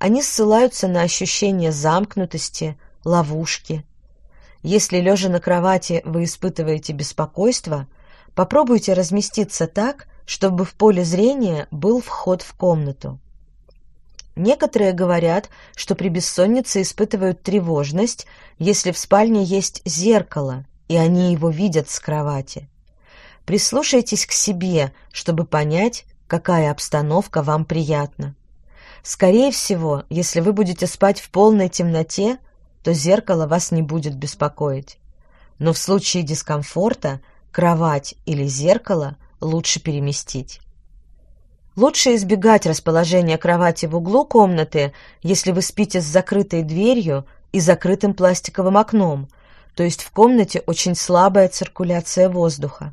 они ссылаются на ощущение замкнутости, ловушки. Если лежа на кровати вы испытываете беспокойство, попробуйте разместиться так, чтобы в поле зрения был вход в комнату. Некоторые говорят, что при бессоннице испытывают тревожность, если в спальне есть зеркало, и они его видят с кровати. Прислушайтесь к себе, чтобы понять, какая обстановка вам приятна. Скорее всего, если вы будете спать в полной темноте, то зеркало вас не будет беспокоить. Но в случае дискомфорта кровать или зеркало лучше переместить. Лучше избегать расположения кровати в углу комнаты, если вы спите с закрытой дверью и закрытым пластиковым окном, то есть в комнате очень слабая циркуляция воздуха.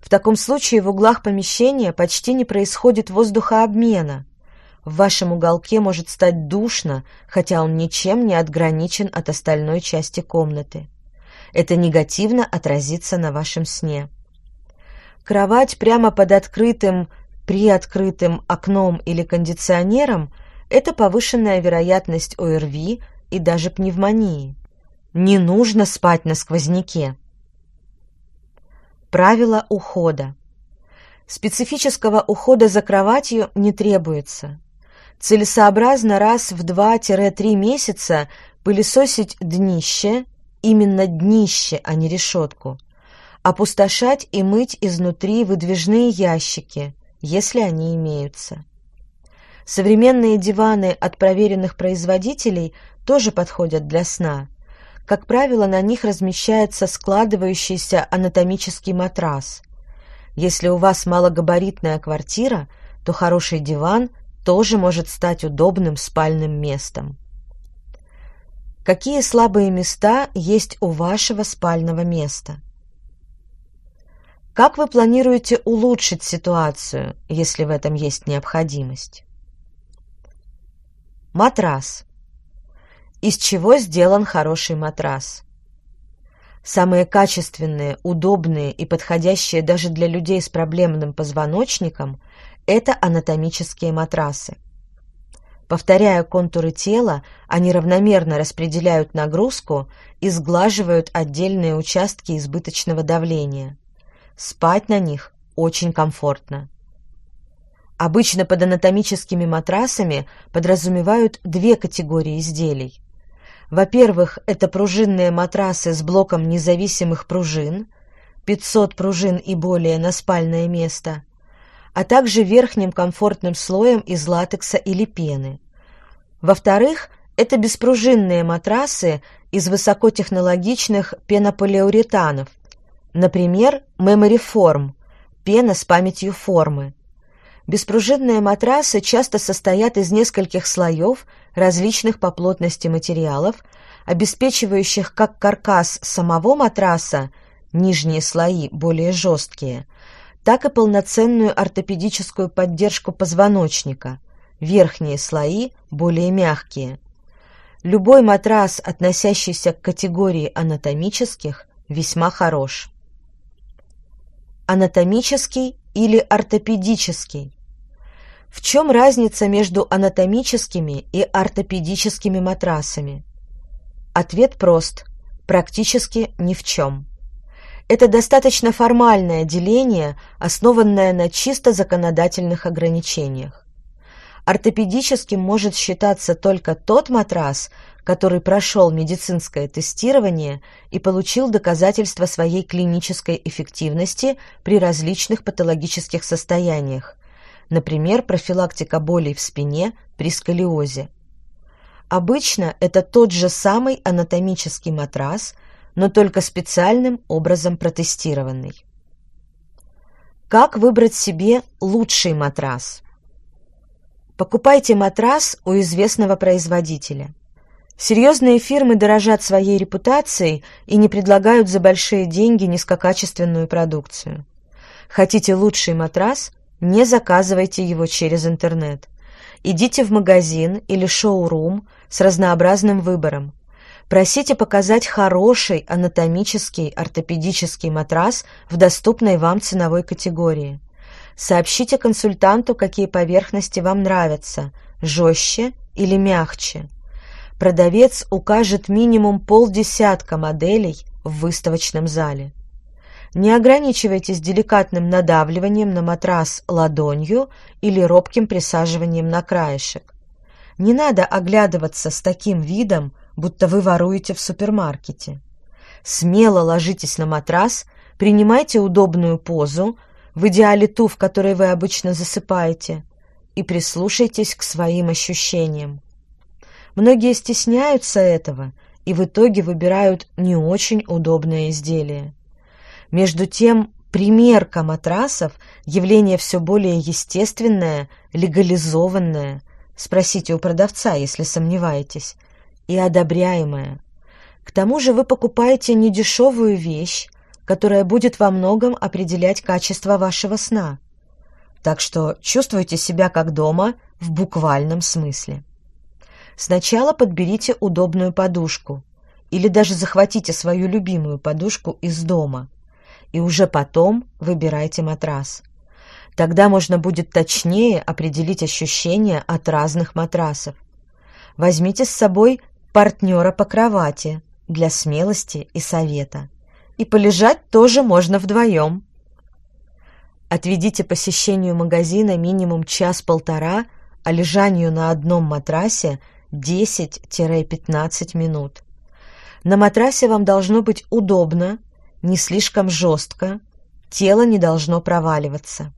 В таком случае в углах помещения почти не происходит воздухообмена. В вашем уголке может стать душно, хотя он ничем не отграничен от остальной части комнаты. Это негативно отразится на вашем сне. Кровать прямо под открытым, приоткрытым окном или кондиционером – это повышенная вероятность ОРВИ и даже пневмонии. Не нужно спать на сквозняке. Правила ухода. Специфического ухода за кроватью не требуется. Целесообразно раз в 2-3 месяца пылесосить днище, именно днище, а не решетку, опустошать и мыть изнутри выдвижные ящики, если они имеются. Современные диваны от проверенных производителей тоже подходят для сна. Как правило, на них размещается складывающийся анатомический матрас. Если у вас малогабаритная квартира, то хороший диван тоже может стать удобным спальным местом. Какие слабые места есть у вашего спального места? Как вы планируете улучшить ситуацию, если в этом есть необходимость? Матрас. Из чего сделан хороший матрас? Самые качественные, удобные и подходящие даже для людей с проблемным позвоночником – это анатомические матрасы. Повторяя контуры тела, они равномерно распределяют нагрузку и сглаживают отдельные участки избыточного давления. Спать на них очень комфортно. Обычно под анатомическими матрасами подразумевают две категории изделий. Во-первых, это пружинные матрасы с блоком независимых пружин, 500 пружин и более на спальное место, а также верхним комфортным слоем из латекса или пены. Во-вторых, это беспружинные матрасы из высокотехнологичных пенополиуретанов, например, Memory Form, пена с памятью формы. Беспружинные матрасы часто состоят из нескольких слоев различных по плотности материалов, обеспечивающих как каркас самого матраса, нижние слои более жесткие, так и полноценную ортопедическую поддержку позвоночника, верхние слои более мягкие. Любой матрас, относящийся к категории анатомических, весьма хорош. Анатомический или ортопедический? В чем разница между анатомическими и ортопедическими матрасами? Ответ прост. Практически ни в чем. Это достаточно формальное деление, основанное на чисто законодательных ограничениях. Ортопедическим может считаться только тот матрас, который прошел медицинское тестирование и получил доказательства своей клинической эффективности при различных патологических состояниях, например, профилактика болей в спине при сколиозе. Обычно это тот же самый анатомический матрас, но только специальным образом протестированный. Как выбрать себе лучший матрас? Покупайте матрас у известного производителя. Серьезные фирмы дорожат своей репутацией и не предлагают за большие деньги низкокачественную продукцию. Хотите лучший матрас? Не заказывайте его через интернет. Идите в магазин или шоу-рум с разнообразным выбором. Просите показать хороший анатомический ортопедический матрас в доступной вам ценовой категории. Сообщите консультанту, какие поверхности вам нравятся – жестче или мягче. Продавец укажет минимум полдесятка моделей в выставочном зале. Не ограничивайтесь деликатным надавливанием на матрас ладонью или робким присаживанием на краешек. Не надо оглядываться с таким видом, будто вы воруете в супермаркете. Смело ложитесь на матрас, принимайте удобную позу, в идеале ту, в которой вы обычно засыпаете, и прислушайтесь к своим ощущениям. Многие стесняются этого и в итоге выбирают не очень удобное изделие. Между тем, примерка матрасов – явление все более естественное, легализованное, спросите у продавца, если сомневаетесь, и одобряемое. К тому же вы покупаете недешевую вещь, которая будет во многом определять качество вашего сна. Так что чувствуйте себя как дома в буквальном смысле. Сначала подберите удобную подушку или даже захватите свою любимую подушку из дома – и уже потом выбирайте матрас. Тогда можно будет точнее определить ощущения от разных матрасов. Возьмите с собой партнера по кровати для смелости и совета. И полежать тоже можно вдвоем. Отведите посещению магазина минимум час-полтора, а лежанию на одном матрасе 10-15 минут. На матрасе вам должно быть удобно, не слишком жестко, тело не должно проваливаться.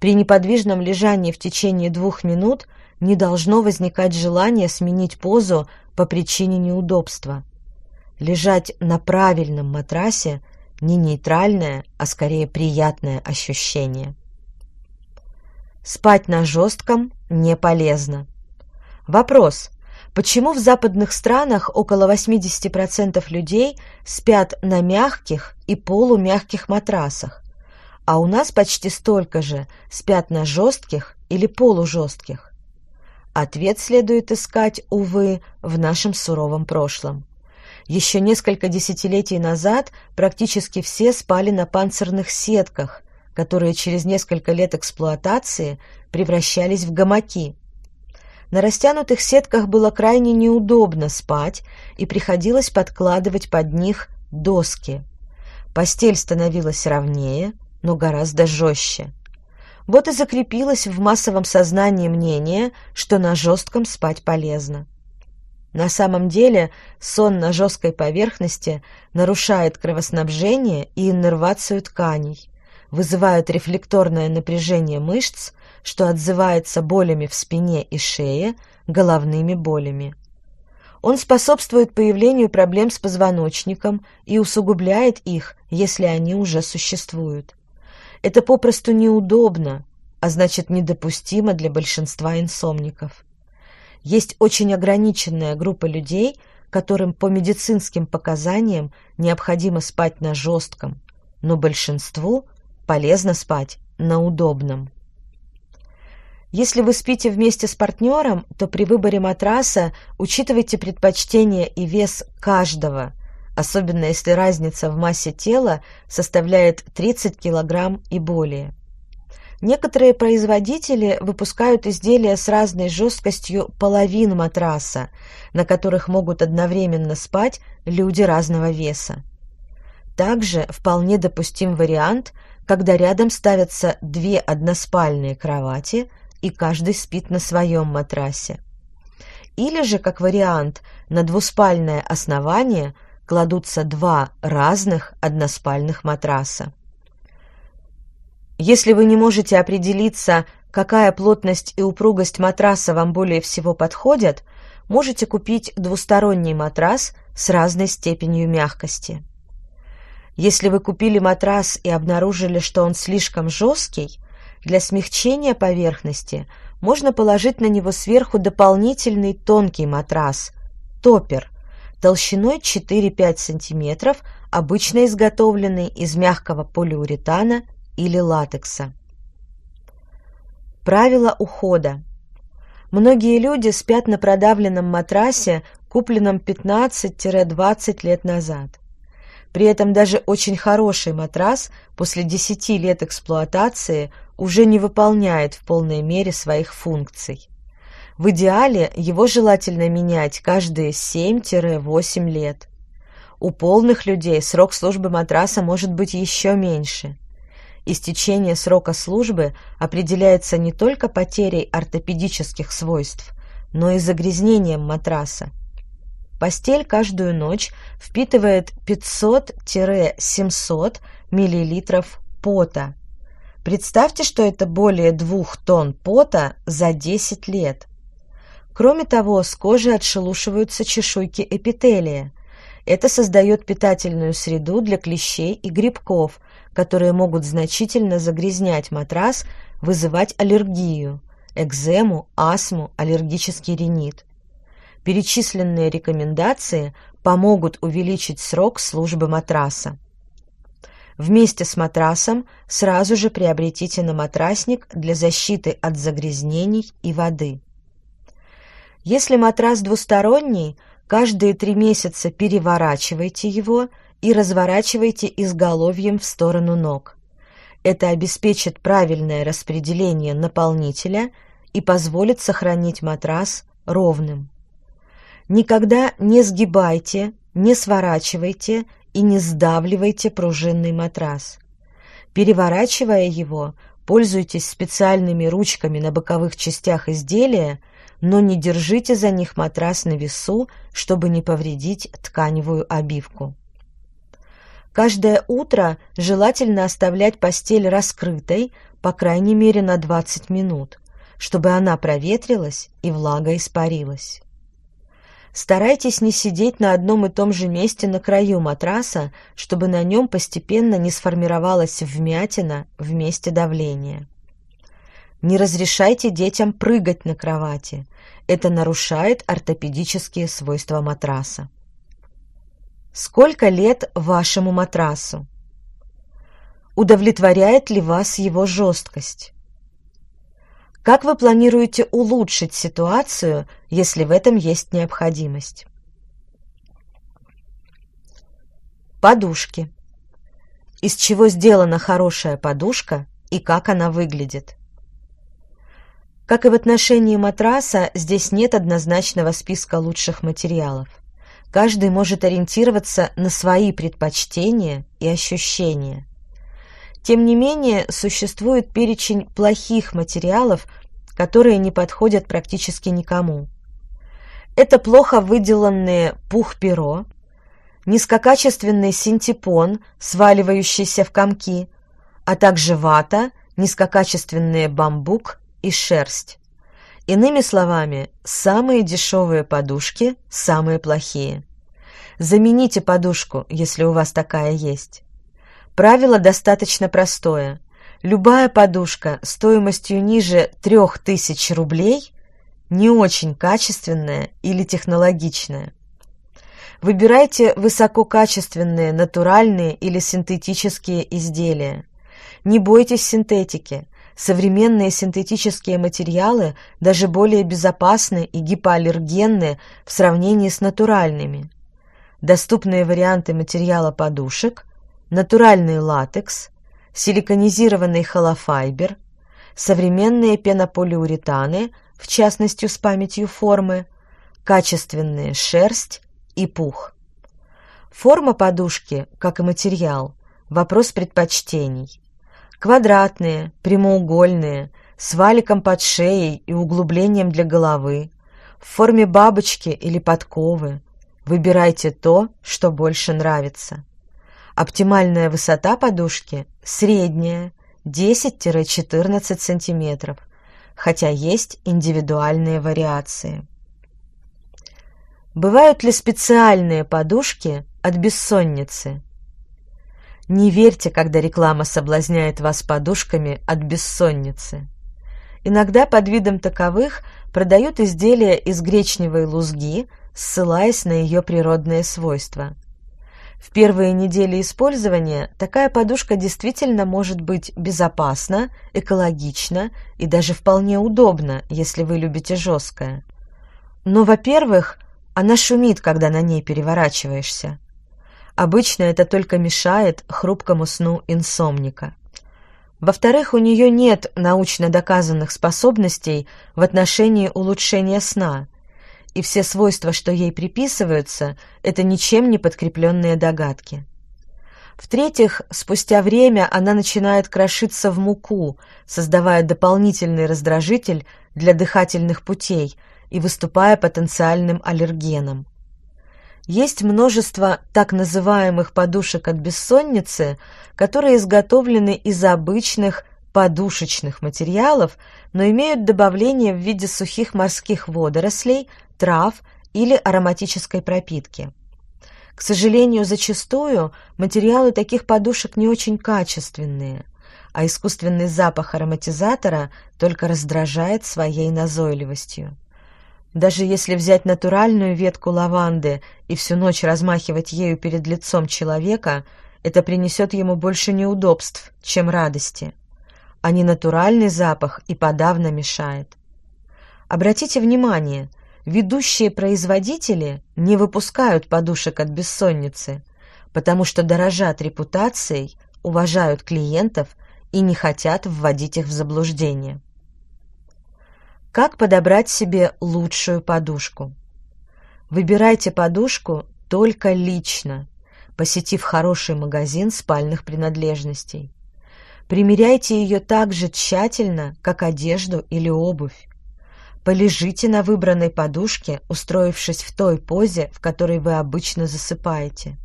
При неподвижном лежании в течение двух минут не должно возникать желание сменить позу по причине неудобства. Лежать на правильном матрасе не нейтральное, а скорее приятное ощущение. Спать на жестком не полезно. Вопрос: Почему в западных странах около 80% людей спят на мягких и полумягких матрасах, а у нас почти столько же спят на жестких или полужестких? Ответ следует искать, увы, в нашем суровом прошлом. Еще несколько десятилетий назад практически все спали на панцирных сетках, которые через несколько лет эксплуатации превращались в гамаки. На растянутых сетках было крайне неудобно спать, и приходилось подкладывать под них доски. Постель становилась ровнее, но гораздо жестче. Вот и закрепилось в массовом сознании мнение, что на жестком спать полезно. На самом деле сон на жесткой поверхности нарушает кровоснабжение и иннервацию тканей, вызывает рефлекторное напряжение мышц, что отзывается болями в спине и шее, головными болями. Он способствует появлению проблем с позвоночником и усугубляет их, если они уже существуют. Это попросту неудобно, а значит недопустимо для большинства инсомников. Есть очень ограниченная группа людей, которым по медицинским показаниям необходимо спать на жестком, но большинству полезно спать на удобном. Если вы спите вместе с партнером, то при выборе матраса учитывайте предпочтения и вес каждого, особенно если разница в массе тела составляет 30 кг и более. Некоторые производители выпускают изделия с разной жесткостью половин матраса, на которых могут одновременно спать люди разного веса. Также вполне допустим вариант, когда рядом ставятся две односпальные кровати – и каждый спит на своем матрасе. Или же, как вариант, на двуспальное основание кладутся два разных односпальных матраса. Если вы не можете определиться, какая плотность и упругость матраса вам более всего подходят, можете купить двусторонний матрас с разной степенью мягкости. Если вы купили матрас и обнаружили, что он слишком жесткий, для смягчения поверхности можно положить на него сверху дополнительный тонкий матрас топпер толщиной 4-5 см, обычно изготовленный из мягкого полиуретана или латекса. Правила ухода. Многие люди спят на продавленном матрасе, купленном 15-20 лет назад. При этом даже очень хороший матрас после 10 лет эксплуатации уже не выполняет в полной мере своих функций. В идеале его желательно менять каждые 7-8 лет. У полных людей срок службы матраса может быть еще меньше. Истечение срока службы определяется не только потерей ортопедических свойств, но и загрязнением матраса. Постель каждую ночь впитывает 500-700 мл пота. Представьте, что это более 2 тонн пота за 10 лет. Кроме того, с кожи отшелушиваются чешуйки эпителия. Это создает питательную среду для клещей и грибков, которые могут значительно загрязнять матрас, вызывать аллергию, экзему, астму, аллергический ринит. Перечисленные рекомендации помогут увеличить срок службы матраса. Вместе с матрасом сразу же приобретите на матрасник для защиты от загрязнений и воды. Если матрас двусторонний, каждые три месяца переворачивайте его и разворачивайте изголовьем в сторону ног. Это обеспечит правильное распределение наполнителя и позволит сохранить матрас ровным. Никогда не сгибайте, не сворачивайте и не сдавливайте пружинный матрас. Переворачивая его, пользуйтесь специальными ручками на боковых частях изделия, но не держите за них матрас на весу, чтобы не повредить тканевую обивку. Каждое утро желательно оставлять постель раскрытой, по крайней мере на 20 минут, чтобы она проветрилась и влага испарилась. Старайтесь не сидеть на одном и том же месте на краю матраса, чтобы на нем постепенно не сформировалась вмятина в месте давления. Не разрешайте детям прыгать на кровати. Это нарушает ортопедические свойства матраса. Сколько лет вашему матрасу? Удовлетворяет ли вас его жесткость? Как вы планируете улучшить ситуацию, если в этом есть необходимость? Подушки. Из чего сделана хорошая подушка и как она выглядит? Как и в отношении матраса, здесь нет однозначного списка лучших материалов. Каждый может ориентироваться на свои предпочтения и ощущения. Тем не менее, существует перечень плохих материалов, которые не подходят практически никому. Это плохо выделанные пух-перо, низкокачественный синтепон, сваливающийся в комки, а также вата, низкокачественные бамбук и шерсть. Иными словами, самые дешевые подушки – самые плохие. Замените подушку, если у вас такая есть. Правило достаточно простое. Любая подушка стоимостью ниже 3000 рублей не очень качественная или технологичная. Выбирайте высококачественные натуральные или синтетические изделия. Не бойтесь синтетики. Современные синтетические материалы даже более безопасны и гипоаллергенны в сравнении с натуральными. Доступные варианты материала подушек натуральный латекс, силиконизированный холофайбер, современные пенополиуретаны, в частности с памятью формы, качественная шерсть и пух. Форма подушки, как и материал, вопрос предпочтений. Квадратные, прямоугольные, с валиком под шеей и углублением для головы, в форме бабочки или подковы. Выбирайте то, что больше нравится. Оптимальная высота подушки средняя 10-14 см, хотя есть индивидуальные вариации. Бывают ли специальные подушки от бессонницы? Не верьте, когда реклама соблазняет вас подушками от бессонницы. Иногда под видом таковых продают изделия из гречневой лузги, ссылаясь на ее природные свойства – в первые недели использования такая подушка действительно может быть безопасна, экологична и даже вполне удобна, если вы любите жесткое. Но, во-первых, она шумит, когда на ней переворачиваешься. Обычно это только мешает хрупкому сну инсомника. Во-вторых, у нее нет научно доказанных способностей в отношении улучшения сна, и все свойства, что ей приписываются, это ничем не подкрепленные догадки. В-третьих, спустя время она начинает крошиться в муку, создавая дополнительный раздражитель для дыхательных путей и выступая потенциальным аллергеном. Есть множество так называемых подушек от бессонницы, которые изготовлены из обычных подушечных материалов, но имеют добавление в виде сухих морских водорослей, трав или ароматической пропитки. К сожалению, зачастую материалы таких подушек не очень качественные, а искусственный запах ароматизатора только раздражает своей назойливостью. Даже если взять натуральную ветку лаванды и всю ночь размахивать ею перед лицом человека, это принесет ему больше неудобств, чем радости. А ненатуральный запах и подавно мешает. Обратите внимание, ведущие производители не выпускают подушек от бессонницы, потому что дорожат репутацией, уважают клиентов и не хотят вводить их в заблуждение. Как подобрать себе лучшую подушку? Выбирайте подушку только лично, посетив хороший магазин спальных принадлежностей. Примеряйте ее так же тщательно, как одежду или обувь. Полежите на выбранной подушке, устроившись в той позе, в которой вы обычно засыпаете.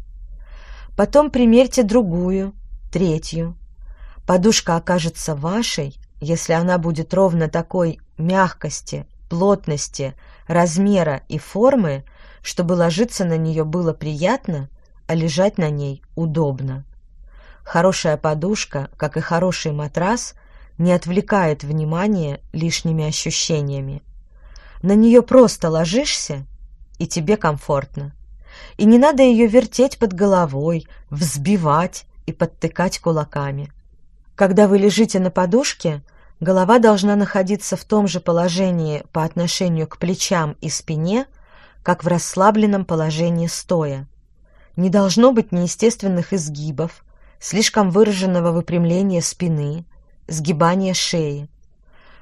Потом примерьте другую, третью. Подушка окажется вашей, если она будет ровно такой мягкости, плотности, размера и формы, чтобы ложиться на нее было приятно, а лежать на ней удобно. Хорошая подушка, как и хороший матрас, не отвлекает внимание лишними ощущениями. На нее просто ложишься, и тебе комфортно. И не надо ее вертеть под головой, взбивать и подтыкать кулаками. Когда вы лежите на подушке, голова должна находиться в том же положении по отношению к плечам и спине, как в расслабленном положении стоя. Не должно быть неестественных изгибов, слишком выраженного выпрямления спины, сгибания шеи.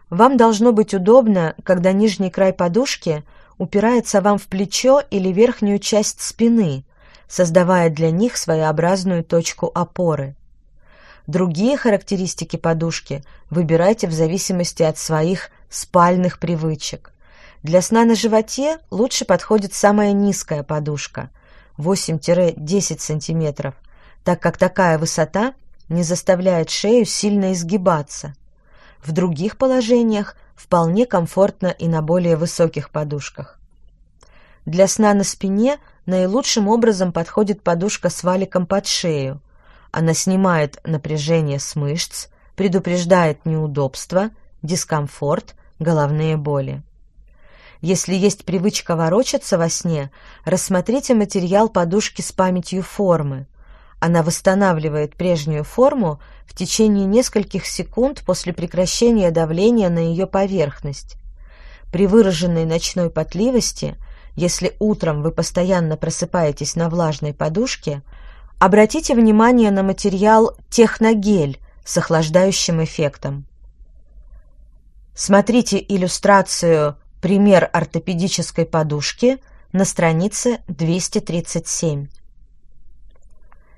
Вам должно быть удобно, когда нижний край подушки упирается вам в плечо или верхнюю часть спины, создавая для них своеобразную точку опоры. Другие характеристики подушки выбирайте в зависимости от своих спальных привычек. Для сна на животе лучше подходит самая низкая подушка 8-10 см, так как такая высота не заставляет шею сильно изгибаться. В других положениях вполне комфортно и на более высоких подушках. Для сна на спине наилучшим образом подходит подушка с валиком под шею. Она снимает напряжение с мышц, предупреждает неудобства, дискомфорт, головные боли. Если есть привычка ворочаться во сне, рассмотрите материал подушки с памятью формы. Она восстанавливает прежнюю форму в течение нескольких секунд после прекращения давления на ее поверхность. При выраженной ночной потливости, если утром вы постоянно просыпаетесь на влажной подушке, обратите внимание на материал техногель с охлаждающим эффектом. Смотрите иллюстрацию «Пример ортопедической подушки» на странице 237.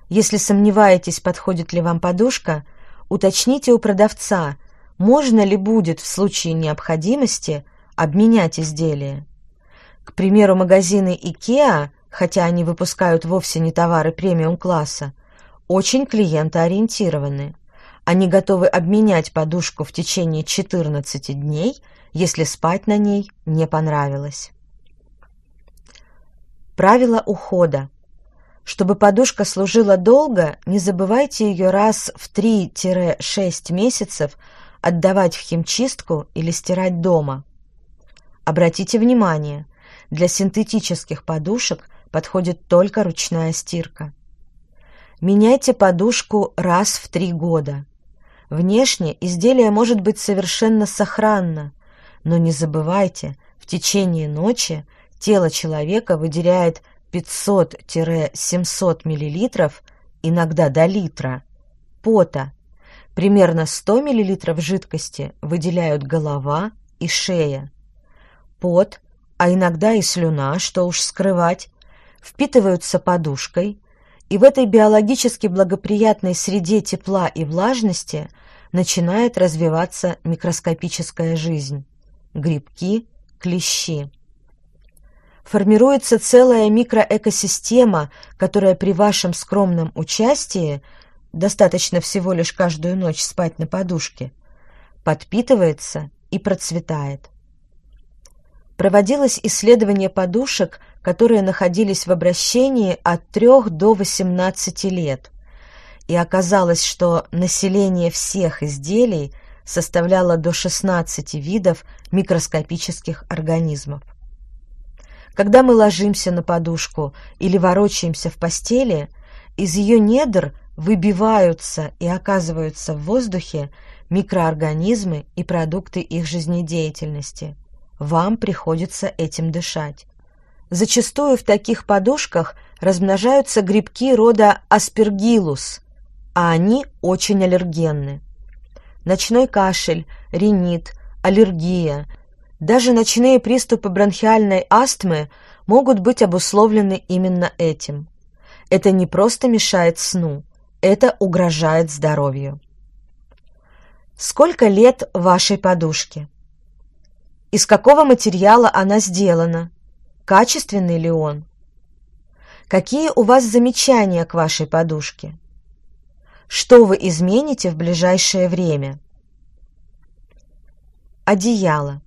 Если сомневаетесь, подходит ли вам подушка, уточните у продавца, можно ли будет в случае необходимости обменять изделие. К примеру, магазины IKEA, хотя они выпускают вовсе не товары премиум-класса, очень клиентоориентированы. Они готовы обменять подушку в течение 14 дней, если спать на ней не понравилось. Правила ухода. Чтобы подушка служила долго, не забывайте ее раз в 3-6 месяцев отдавать в химчистку или стирать дома. Обратите внимание, для синтетических подушек подходит только ручная стирка. Меняйте подушку раз в 3 года. Внешне изделие может быть совершенно сохранно, но не забывайте, в течение ночи тело человека выделяет 500-700 мл, иногда до литра, пота. Примерно 100 мл жидкости выделяют голова и шея. Пот, а иногда и слюна, что уж скрывать, впитываются подушкой, и в этой биологически благоприятной среде тепла и влажности начинает развиваться микроскопическая жизнь. Грибки, клещи. Формируется целая микроэкосистема, которая при вашем скромном участии, достаточно всего лишь каждую ночь спать на подушке, подпитывается и процветает. Проводилось исследование подушек, которые находились в обращении от 3 до 18 лет, и оказалось, что население всех изделий составляло до 16 видов микроскопических организмов. Когда мы ложимся на подушку или ворочаемся в постели, из ее недр выбиваются и оказываются в воздухе микроорганизмы и продукты их жизнедеятельности. Вам приходится этим дышать. Зачастую в таких подушках размножаются грибки рода Aspergillus, а они очень аллергенны. Ночной кашель, ринит, аллергия – даже ночные приступы бронхиальной астмы могут быть обусловлены именно этим. Это не просто мешает сну, это угрожает здоровью. Сколько лет вашей подушке? Из какого материала она сделана? Качественный ли он? Какие у вас замечания к вашей подушке? Что вы измените в ближайшее время? Одеяло.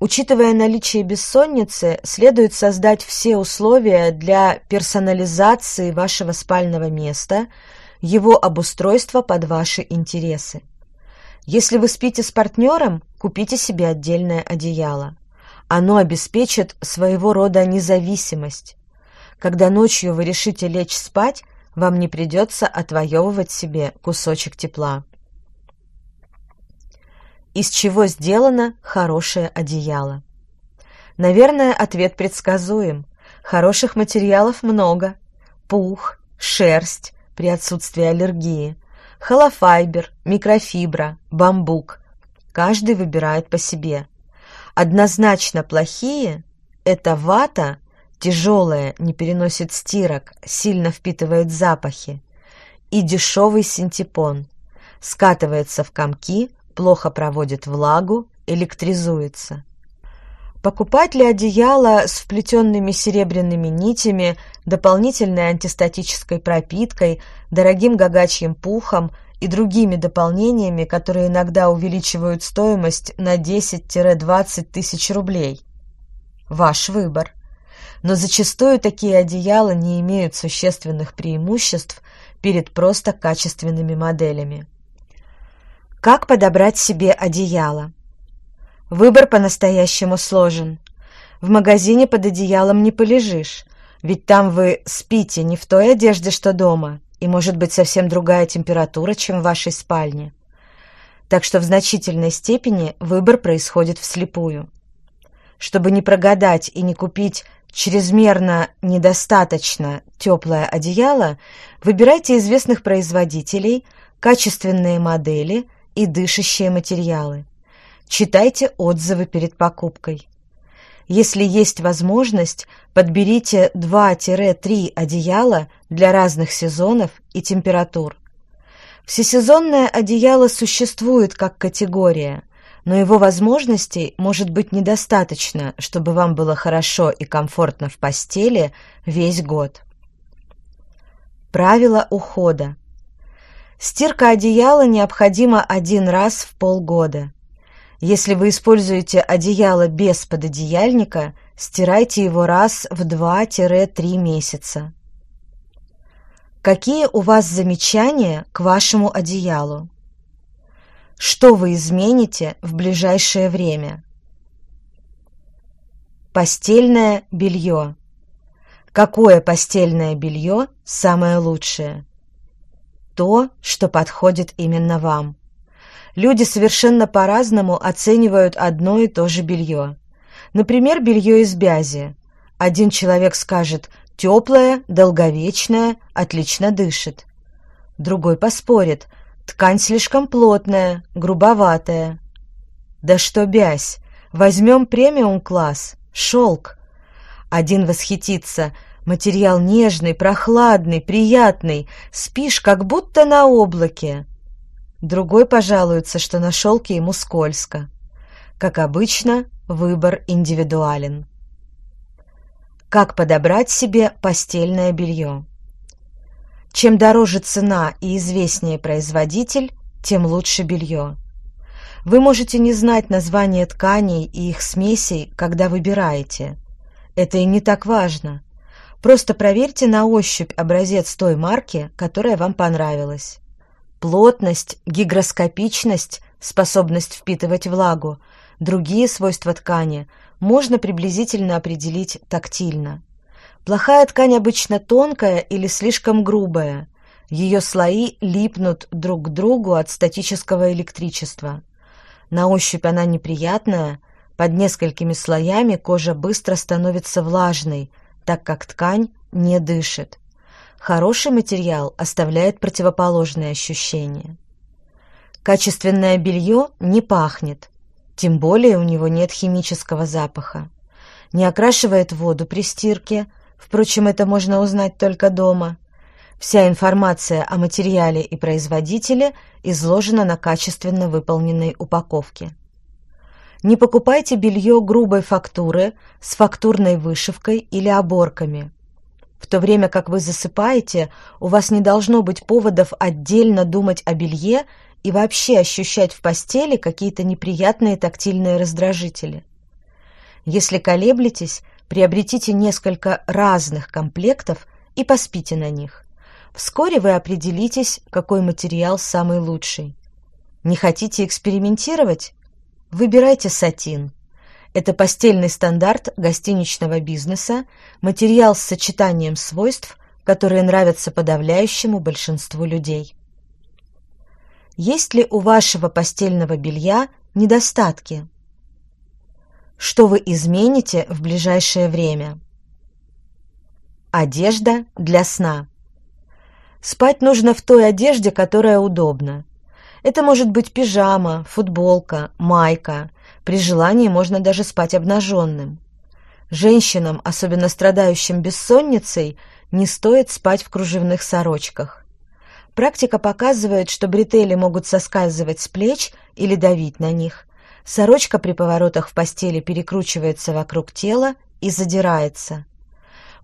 Учитывая наличие бессонницы, следует создать все условия для персонализации вашего спального места, его обустройства под ваши интересы. Если вы спите с партнером, купите себе отдельное одеяло. Оно обеспечит своего рода независимость. Когда ночью вы решите лечь спать, вам не придется отвоевывать себе кусочек тепла. Из чего сделано хорошее одеяло? Наверное, ответ предсказуем. Хороших материалов много. Пух, шерсть при отсутствии аллергии, холофайбер, микрофибра, бамбук. Каждый выбирает по себе. Однозначно плохие – это вата, тяжелая, не переносит стирок, сильно впитывает запахи, и дешевый синтепон, скатывается в комки, плохо проводит влагу, электризуется. Покупать ли одеяло с вплетенными серебряными нитями, дополнительной антистатической пропиткой, дорогим гагачьим пухом и другими дополнениями, которые иногда увеличивают стоимость на 10-20 тысяч рублей? Ваш выбор. Но зачастую такие одеяла не имеют существенных преимуществ перед просто качественными моделями. Как подобрать себе одеяло? Выбор по-настоящему сложен. В магазине под одеялом не полежишь, ведь там вы спите не в той одежде, что дома, и может быть совсем другая температура, чем в вашей спальне. Так что в значительной степени выбор происходит вслепую. Чтобы не прогадать и не купить чрезмерно недостаточно теплое одеяло, выбирайте известных производителей, качественные модели – и дышащие материалы. Читайте отзывы перед покупкой. Если есть возможность, подберите 2-3 одеяла для разных сезонов и температур. Всесезонное одеяло существует как категория, но его возможностей может быть недостаточно, чтобы вам было хорошо и комфортно в постели весь год. Правила ухода. Стирка одеяла необходима один раз в полгода. Если вы используете одеяло без пододеяльника, стирайте его раз в 2-3 месяца. Какие у вас замечания к вашему одеялу? Что вы измените в ближайшее время? Постельное белье. Какое постельное белье самое лучшее? то, что подходит именно вам. Люди совершенно по-разному оценивают одно и то же белье. Например, белье из бязи. Один человек скажет «теплое, долговечное, отлично дышит». Другой поспорит Ткань слишком плотная, грубоватая. Да что бязь, возьмем премиум-класс, шелк. Один восхитится, материал нежный, прохладный, приятный, спишь как будто на облаке. Другой пожалуется, что на шелке ему скользко. Как обычно, выбор индивидуален. Как подобрать себе постельное белье? Чем дороже цена и известнее производитель, тем лучше белье. Вы можете не знать название тканей и их смесей, когда выбираете. Это и не так важно. Просто проверьте на ощупь образец той марки, которая вам понравилась. Плотность, гигроскопичность, способность впитывать влагу, другие свойства ткани можно приблизительно определить тактильно. Плохая ткань обычно тонкая или слишком грубая. Ее слои липнут друг к другу от статического электричества. На ощупь она неприятная, под несколькими слоями кожа быстро становится влажной, так как ткань не дышит. Хороший материал оставляет противоположные ощущения. Качественное белье не пахнет, тем более у него нет химического запаха. Не окрашивает воду при стирке – Впрочем, это можно узнать только дома. Вся информация о материале и производителе изложена на качественно выполненной упаковке. Не покупайте белье грубой фактуры с фактурной вышивкой или оборками. В то время как вы засыпаете, у вас не должно быть поводов отдельно думать о белье и вообще ощущать в постели какие-то неприятные тактильные раздражители. Если колеблетесь, Приобретите несколько разных комплектов и поспите на них. Вскоре вы определитесь, какой материал самый лучший. Не хотите экспериментировать? Выбирайте сатин. Это постельный стандарт гостиничного бизнеса, материал с сочетанием свойств, которые нравятся подавляющему большинству людей. Есть ли у вашего постельного белья недостатки? Что вы измените в ближайшее время? Одежда для сна. Спать нужно в той одежде, которая удобна. Это может быть пижама, футболка, майка. При желании можно даже спать обнаженным. Женщинам, особенно страдающим бессонницей, не стоит спать в кружевных сорочках. Практика показывает, что бретели могут соскальзывать с плеч или давить на них, Сорочка при поворотах в постели перекручивается вокруг тела и задирается.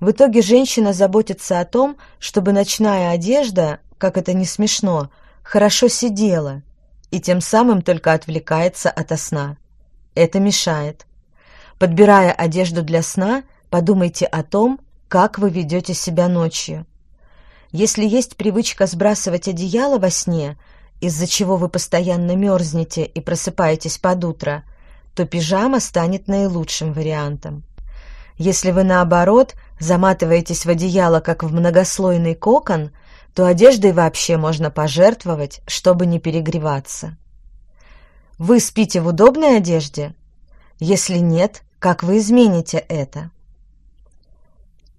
В итоге женщина заботится о том, чтобы ночная одежда, как это не смешно, хорошо сидела, и тем самым только отвлекается от сна. Это мешает. Подбирая одежду для сна, подумайте о том, как вы ведете себя ночью. Если есть привычка сбрасывать одеяло во сне – из-за чего вы постоянно мерзнете и просыпаетесь под утро, то пижама станет наилучшим вариантом. Если вы, наоборот, заматываетесь в одеяло, как в многослойный кокон, то одеждой вообще можно пожертвовать, чтобы не перегреваться. Вы спите в удобной одежде? Если нет, как вы измените это?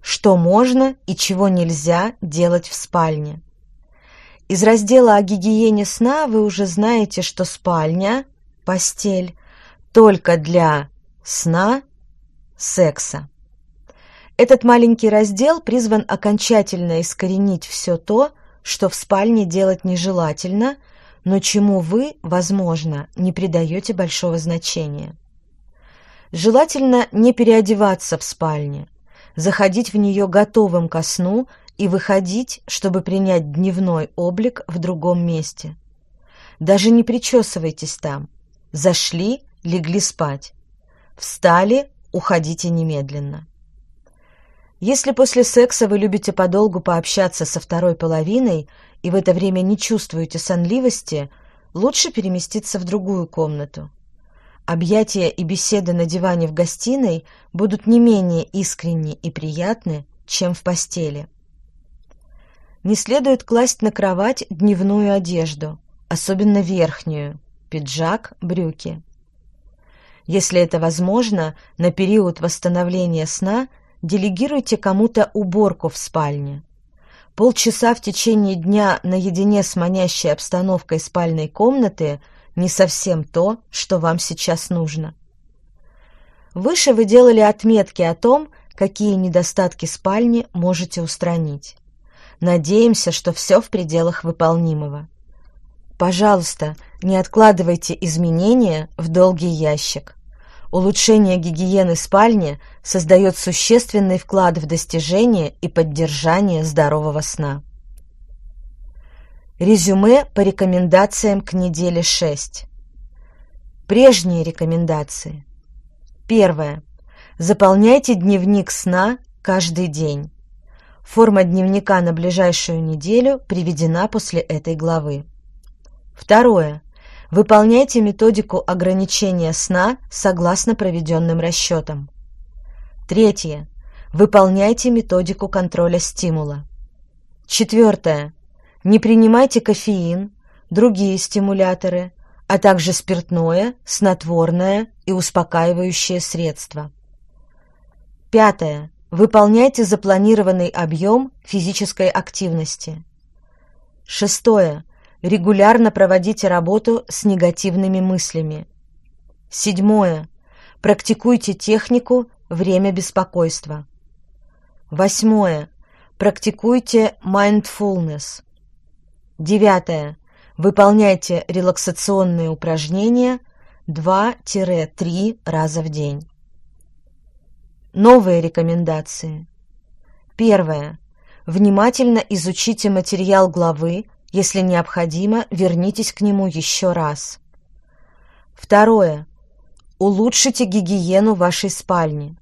Что можно и чего нельзя делать в спальне? Из раздела о гигиене сна вы уже знаете, что спальня, постель, только для сна, секса. Этот маленький раздел призван окончательно искоренить все то, что в спальне делать нежелательно, но чему вы, возможно, не придаете большого значения. Желательно не переодеваться в спальне, заходить в нее готовым ко сну и выходить, чтобы принять дневной облик в другом месте. Даже не причесывайтесь там. Зашли, легли спать. Встали, уходите немедленно. Если после секса вы любите подолгу пообщаться со второй половиной и в это время не чувствуете сонливости, лучше переместиться в другую комнату. Объятия и беседы на диване в гостиной будут не менее искренни и приятны, чем в постели. Не следует класть на кровать дневную одежду, особенно верхнюю, пиджак, брюки. Если это возможно, на период восстановления сна делегируйте кому-то уборку в спальне. Полчаса в течение дня наедине с манящей обстановкой спальной комнаты не совсем то, что вам сейчас нужно. Выше вы делали отметки о том, какие недостатки спальни можете устранить. Надеемся, что все в пределах выполнимого. Пожалуйста, не откладывайте изменения в долгий ящик. Улучшение гигиены спальни создает существенный вклад в достижение и поддержание здорового сна. Резюме по рекомендациям к неделе 6. Прежние рекомендации. Первое. Заполняйте дневник сна каждый день. Форма дневника на ближайшую неделю приведена после этой главы. Второе. Выполняйте методику ограничения сна согласно проведенным расчетам. Третье. Выполняйте методику контроля стимула. Четвертое. Не принимайте кофеин, другие стимуляторы, а также спиртное, снотворное и успокаивающее средства. Пятое. Выполняйте запланированный объем физической активности. Шестое. Регулярно проводите работу с негативными мыслями. Седьмое. Практикуйте технику «Время беспокойства». Восьмое. Практикуйте mindfulness. Девятое. Выполняйте релаксационные упражнения 2-3 раза в день. Новые рекомендации. Первое. Внимательно изучите материал главы если необходимо, вернитесь к нему еще раз. Второе. Улучшите гигиену вашей спальни.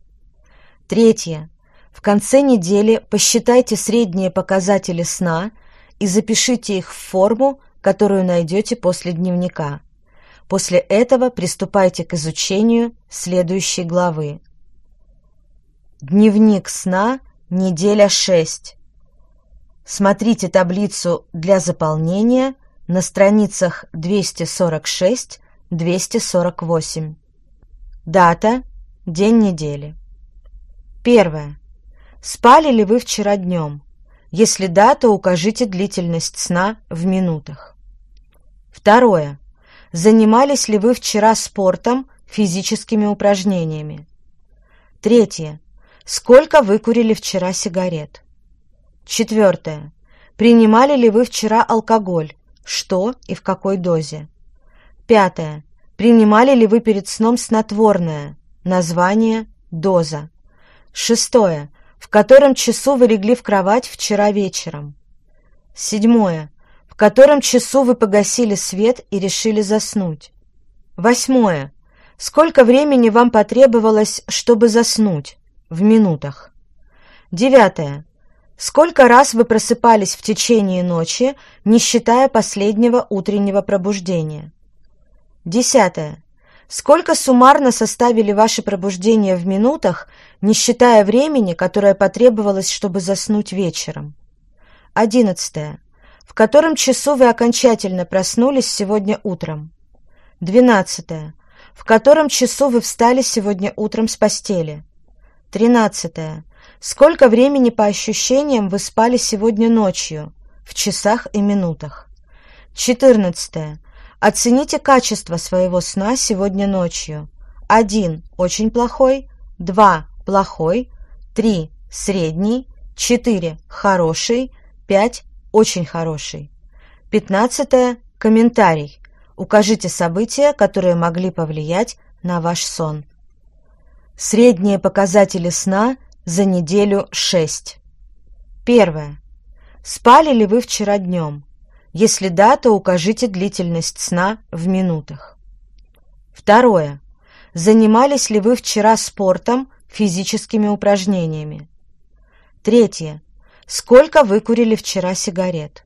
Третье. В конце недели посчитайте средние показатели сна и запишите их в форму, которую найдете после дневника. После этого приступайте к изучению следующей главы. Дневник сна, неделя 6. Смотрите таблицу для заполнения на страницах 246-248. Дата, день недели. Первое. Спали ли вы вчера днем? Если да, то укажите длительность сна в минутах. Второе. Занимались ли вы вчера спортом, физическими упражнениями? Третье. Сколько выкурили вчера сигарет? Четвертое. Принимали ли вы вчера алкоголь? Что и в какой дозе? Пятое. Принимали ли вы перед сном снотворное? Название, доза. Шестое. В котором часу вы легли в кровать вчера вечером? Седьмое. В котором часу вы погасили свет и решили заснуть? Восьмое. Сколько времени вам потребовалось, чтобы заснуть? В минутах. Девятое. Сколько раз вы просыпались в течение ночи, не считая последнего утреннего пробуждения? Десятое. Сколько суммарно составили ваши пробуждения в минутах, не считая времени, которое потребовалось, чтобы заснуть вечером? Одиннадцатое. В котором часу вы окончательно проснулись сегодня утром? Двенадцатое. В котором часу вы встали сегодня утром с постели? Тринадцатое. Сколько времени по ощущениям вы спали сегодня ночью в часах и минутах? 14. Оцените качество своего сна сегодня ночью. 1 очень плохой, 2 плохой, 3 средний, 4 хороший, 5 очень хороший. 15. Комментарий. Укажите события, которые могли повлиять на ваш сон. Средние показатели сна – за неделю шесть. Первое. Спали ли вы вчера днем? Если да, то укажите длительность сна в минутах. Второе. Занимались ли вы вчера спортом, физическими упражнениями? Третье. Сколько выкурили вчера сигарет?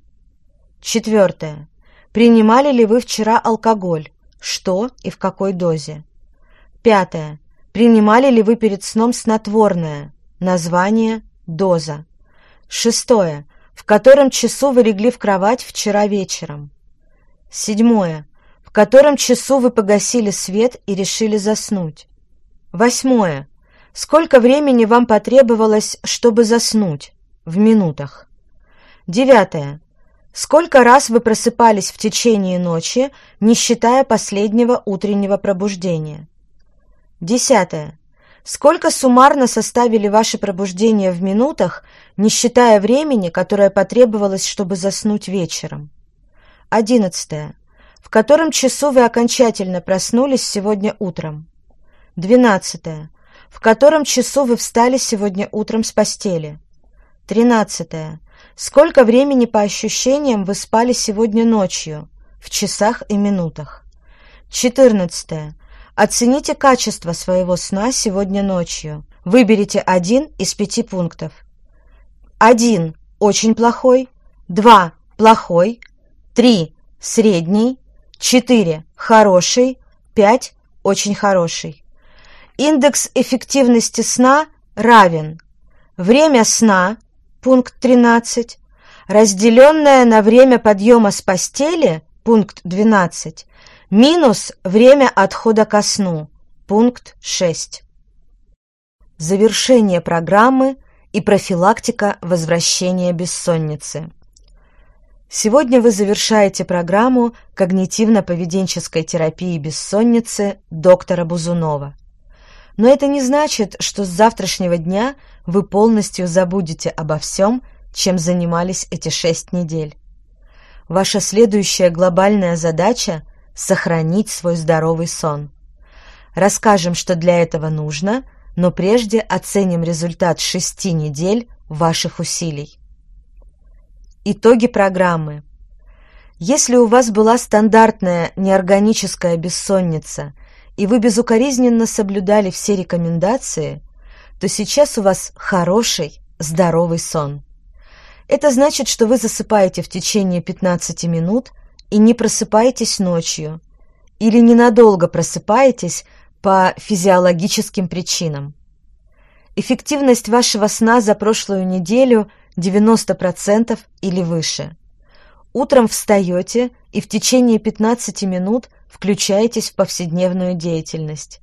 Четвертое. Принимали ли вы вчера алкоголь? Что и в какой дозе? Пятое. Принимали ли вы перед сном снотворное? Название – доза. Шестое. В котором часу вы легли в кровать вчера вечером? Седьмое. В котором часу вы погасили свет и решили заснуть? Восьмое. Сколько времени вам потребовалось, чтобы заснуть? В минутах. Девятое. Сколько раз вы просыпались в течение ночи, не считая последнего утреннего пробуждения? Десятое. Сколько суммарно составили ваши пробуждения в минутах, не считая времени, которое потребовалось, чтобы заснуть вечером? Одиннадцатое. В котором часу вы окончательно проснулись сегодня утром? Двенадцатое. В котором часу вы встали сегодня утром с постели? Тринадцатое. Сколько времени по ощущениям вы спали сегодня ночью, в часах и минутах? 14. Оцените качество своего сна сегодня ночью. Выберите один из пяти пунктов. 1. Очень плохой. 2. Плохой. 3. Средний. 4. Хороший. 5. Очень хороший. Индекс эффективности сна равен время сна пункт 13, разделенное на время подъема с постели, пункт 12, минус время отхода ко сну, пункт 6. Завершение программы и профилактика возвращения бессонницы. Сегодня вы завершаете программу когнитивно-поведенческой терапии бессонницы доктора Бузунова. Но это не значит, что с завтрашнего дня вы полностью забудете обо всем, чем занимались эти шесть недель. Ваша следующая глобальная задача – сохранить свой здоровый сон. Расскажем, что для этого нужно, но прежде оценим результат шести недель ваших усилий. Итоги программы. Если у вас была стандартная неорганическая бессонница – и вы безукоризненно соблюдали все рекомендации, то сейчас у вас хороший, здоровый сон. Это значит, что вы засыпаете в течение 15 минут и не просыпаетесь ночью, или ненадолго просыпаетесь по физиологическим причинам. Эффективность вашего сна за прошлую неделю 90% или выше. Утром встаете и в течение 15 минут включаетесь в повседневную деятельность.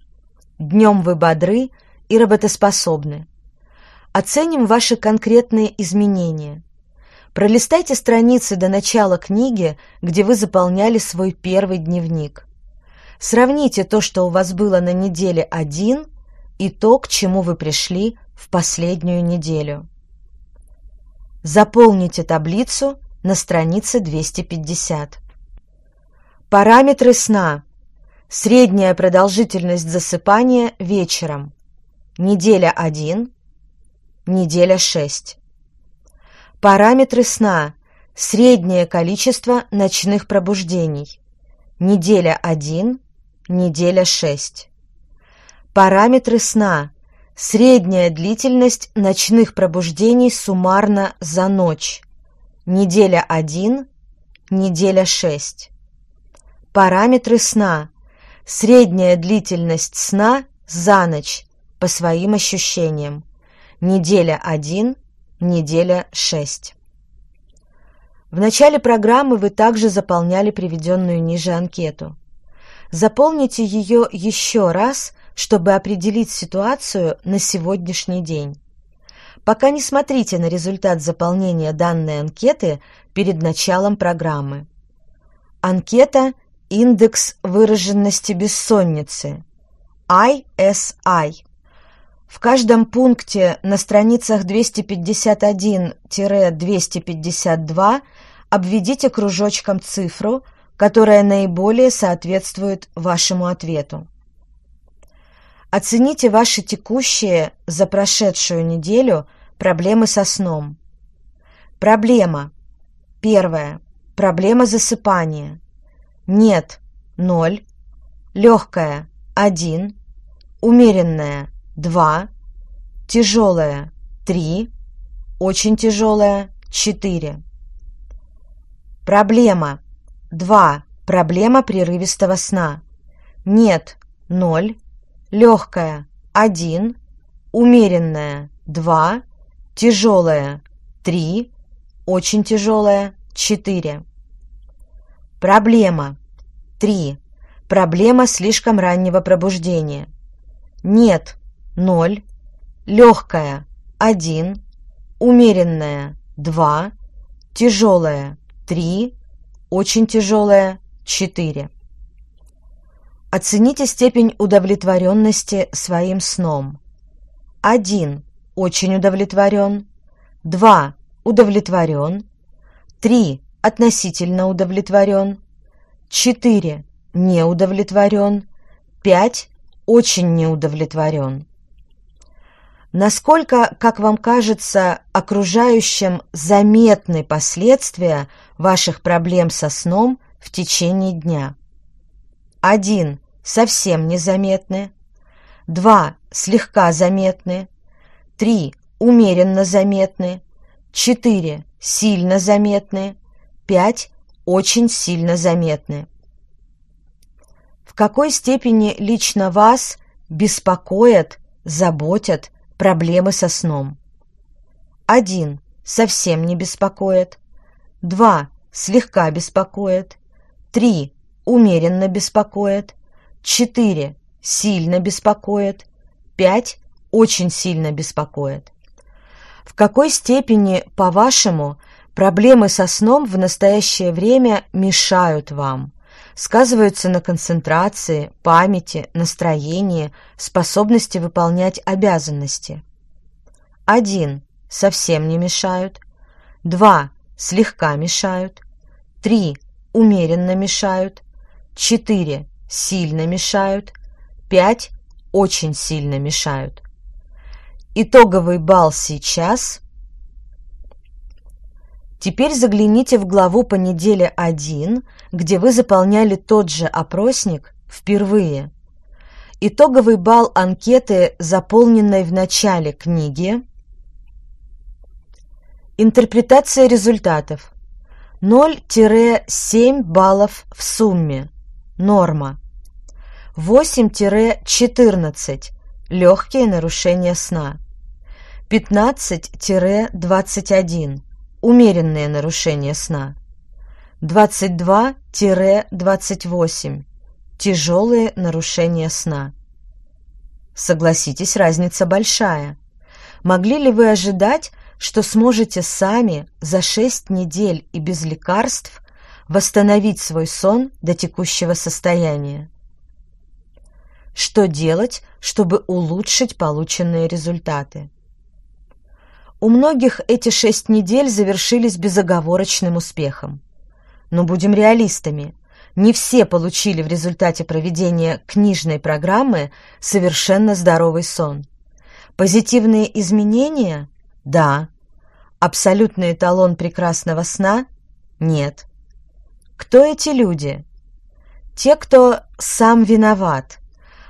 Днем вы бодры и работоспособны. Оценим ваши конкретные изменения. Пролистайте страницы до начала книги, где вы заполняли свой первый дневник. Сравните то, что у вас было на неделе 1, и то, к чему вы пришли в последнюю неделю. Заполните таблицу на странице 250. Параметры сна. Средняя продолжительность засыпания вечером. Неделя 1, неделя 6. Параметры сна. Среднее количество ночных пробуждений. Неделя 1, неделя 6. Параметры сна. Средняя длительность ночных пробуждений суммарно за ночь. Неделя 1, неделя 6. Параметры сна. Средняя длительность сна за ночь по своим ощущениям. Неделя 1, неделя 6. В начале программы вы также заполняли приведенную ниже анкету. Заполните ее еще раз, чтобы определить ситуацию на сегодняшний день. Пока не смотрите на результат заполнения данной анкеты перед началом программы. Анкета Индекс выраженности бессонницы ISI. В каждом пункте на страницах 251-252 обведите кружочком цифру, которая наиболее соответствует вашему ответу. Оцените ваши текущие за прошедшую неделю проблемы со сном. Проблема. Первая. Проблема засыпания. Нет – ноль, легкая – один, умеренная – два, тяжелая – три, очень тяжелая – четыре. Проблема – два. Проблема прерывистого сна. Нет – ноль, легкая – один, умеренная – два, тяжелая – три, очень тяжелая – четыре. Проблема. 3. Проблема слишком раннего пробуждения. Нет. 0. Легкая. 1. Умеренная. 2. тяжелая – 3, очень тяжелая – 4. Оцените степень удовлетворенности своим сном. 1. Очень удовлетворен. 2. Удовлетворен. 3. Относительно удовлетворен. 4. Не удовлетворен. 5. Очень не удовлетворен. Насколько, как вам кажется, окружающим заметны последствия ваших проблем со сном в течение дня? 1. Совсем незаметны. 2. Слегка заметны. 3. Умеренно заметны. 4. Сильно заметны. 5. Очень сильно заметны. В какой степени лично вас беспокоят, заботят проблемы со сном? 1. Совсем не беспокоит. 2. Слегка беспокоит. 3 умеренно беспокоит, 4 сильно беспокоит, 5 очень сильно беспокоит. В какой степени, по-вашему, проблемы со сном в настоящее время мешают вам? Сказываются на концентрации, памяти, настроении, способности выполнять обязанности. 1. Совсем не мешают. 2. Слегка мешают. 3. Умеренно мешают. 4 сильно мешают, 5 очень сильно мешают. Итоговый балл сейчас. Теперь загляните в главу по неделе 1, где вы заполняли тот же опросник впервые. Итоговый балл анкеты, заполненной в начале книги. Интерпретация результатов. 0-7 баллов в сумме. Норма. 8-14 легкие нарушения сна. 15-21 умеренные нарушения сна. 22-28 тяжелые нарушения сна. Согласитесь, разница большая. Могли ли вы ожидать, что сможете сами за 6 недель и без лекарств восстановить свой сон до текущего состояния. Что делать, чтобы улучшить полученные результаты? У многих эти шесть недель завершились безоговорочным успехом. Но будем реалистами. Не все получили в результате проведения книжной программы совершенно здоровый сон. Позитивные изменения? Да. Абсолютный эталон прекрасного сна? Нет. Кто эти люди? Те, кто сам виноват.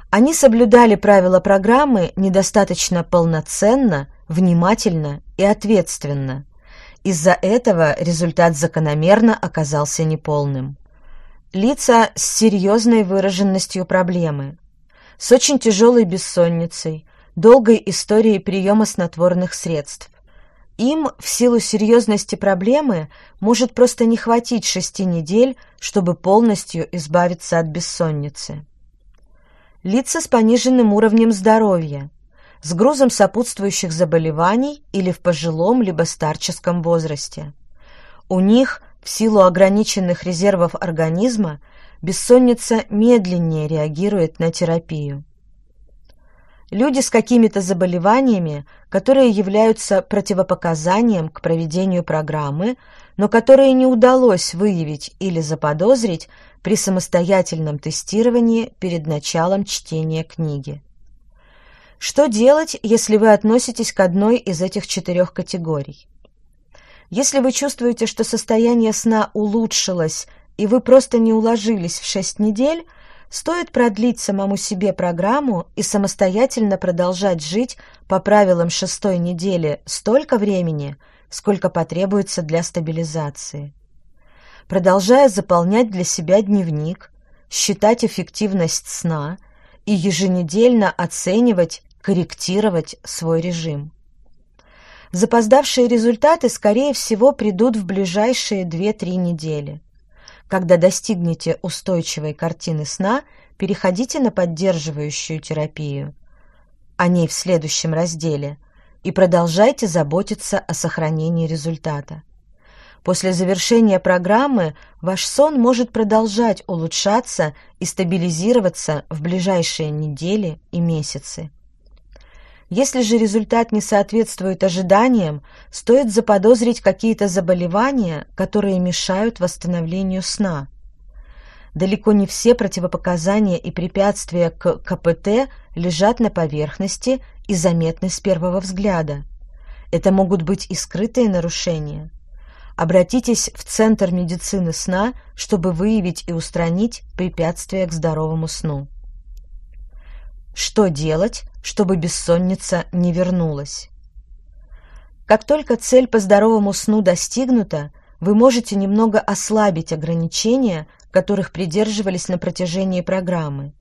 Они соблюдали правила программы недостаточно полноценно, внимательно и ответственно. Из-за этого результат закономерно оказался неполным. Лица с серьезной выраженностью проблемы, с очень тяжелой бессонницей, долгой историей приема снотворных средств, им в силу серьезности проблемы может просто не хватить шести недель, чтобы полностью избавиться от бессонницы. Лица с пониженным уровнем здоровья, с грузом сопутствующих заболеваний или в пожилом либо старческом возрасте. У них в силу ограниченных резервов организма бессонница медленнее реагирует на терапию. Люди с какими-то заболеваниями, которые являются противопоказанием к проведению программы, но которые не удалось выявить или заподозрить при самостоятельном тестировании перед началом чтения книги. Что делать, если вы относитесь к одной из этих четырех категорий? Если вы чувствуете, что состояние сна улучшилось, и вы просто не уложились в 6 недель – Стоит продлить самому себе программу и самостоятельно продолжать жить по правилам шестой недели столько времени, сколько потребуется для стабилизации. Продолжая заполнять для себя дневник, считать эффективность сна и еженедельно оценивать, корректировать свой режим. Запоздавшие результаты, скорее всего, придут в ближайшие 2-3 недели. Когда достигнете устойчивой картины сна, переходите на поддерживающую терапию. О ней в следующем разделе и продолжайте заботиться о сохранении результата. После завершения программы ваш сон может продолжать улучшаться и стабилизироваться в ближайшие недели и месяцы. Если же результат не соответствует ожиданиям, стоит заподозрить какие-то заболевания, которые мешают восстановлению сна. Далеко не все противопоказания и препятствия к КПТ лежат на поверхности и заметны с первого взгляда. Это могут быть и скрытые нарушения. Обратитесь в Центр медицины сна, чтобы выявить и устранить препятствия к здоровому сну. Что делать, чтобы бессонница не вернулась? Как только цель по здоровому сну достигнута, вы можете немного ослабить ограничения, которых придерживались на протяжении программы.